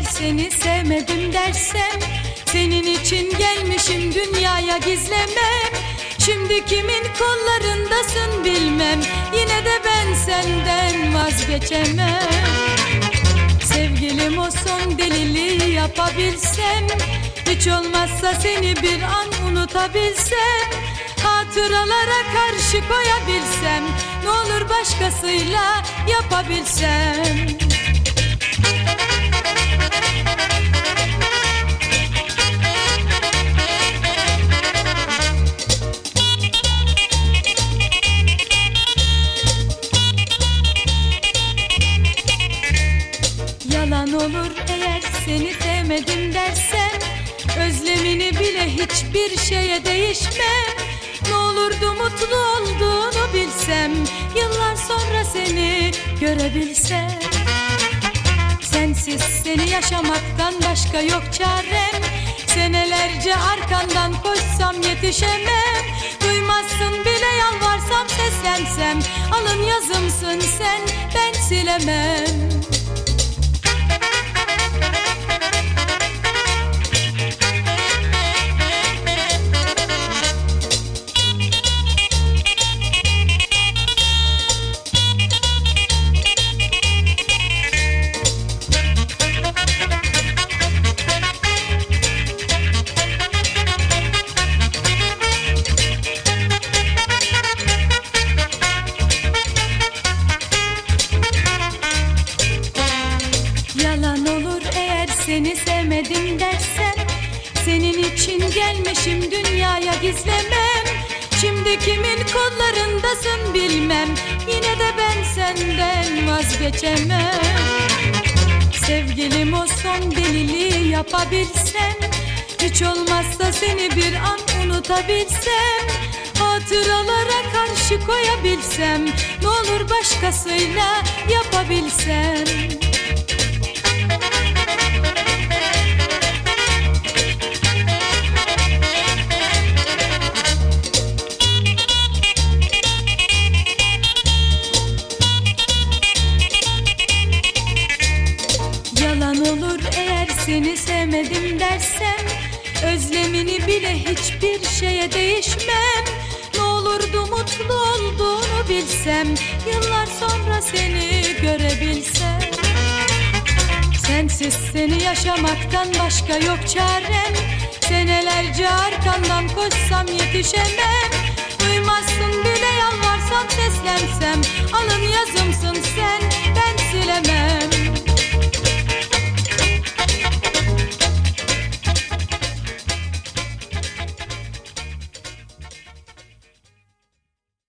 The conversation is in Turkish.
Eğer seni sevmedim dersem Senin için gelmişim dünyaya gizlemem. Şimdi kimin kollarındasın bilmem Yine de ben senden vazgeçemem. Sevgilim o son deliliği yapabilsem Hiç olmazsa seni bir an unutabilsem. Hatıralara karşı koyabilsem Ne olur başkasıyla yapabilsem olur eğer seni sevmedim dersen Özlemini bile hiçbir şeye değişmem Ne olurdu mutlu olduğunu bilsem Yıllar sonra seni görebilsem. Sensiz seni yaşamaktan başka yok çarem. Senelerce arkandan koşsam yetişemem. Duymazsın bile yalvarsam seslensem. Alın yazımsın sen ben silemem seni sevmedim dersen Senin için gelmişim dünyaya gizlemem. Şimdi kimin kollarındasın bilmem Yine de ben senden vazgeçemem. Sevgilim o son deliliği yapabilsem Hiç olmazsa seni bir an unutabilsem. Hatıralara karşı koyabilsem Ne olur başkasıyla yapabilsem seni sevmedim dersem Özlemini bile hiçbir şeye değişmem. Ne olurdu mutlu olduğunu bilsem Yıllar sonra seni görebilsem. Sensiz seni yaşamaktan başka yok çarem. Senelerce arkandan koşsam yetişemem. Duymazsın bile yalvarsam seslensem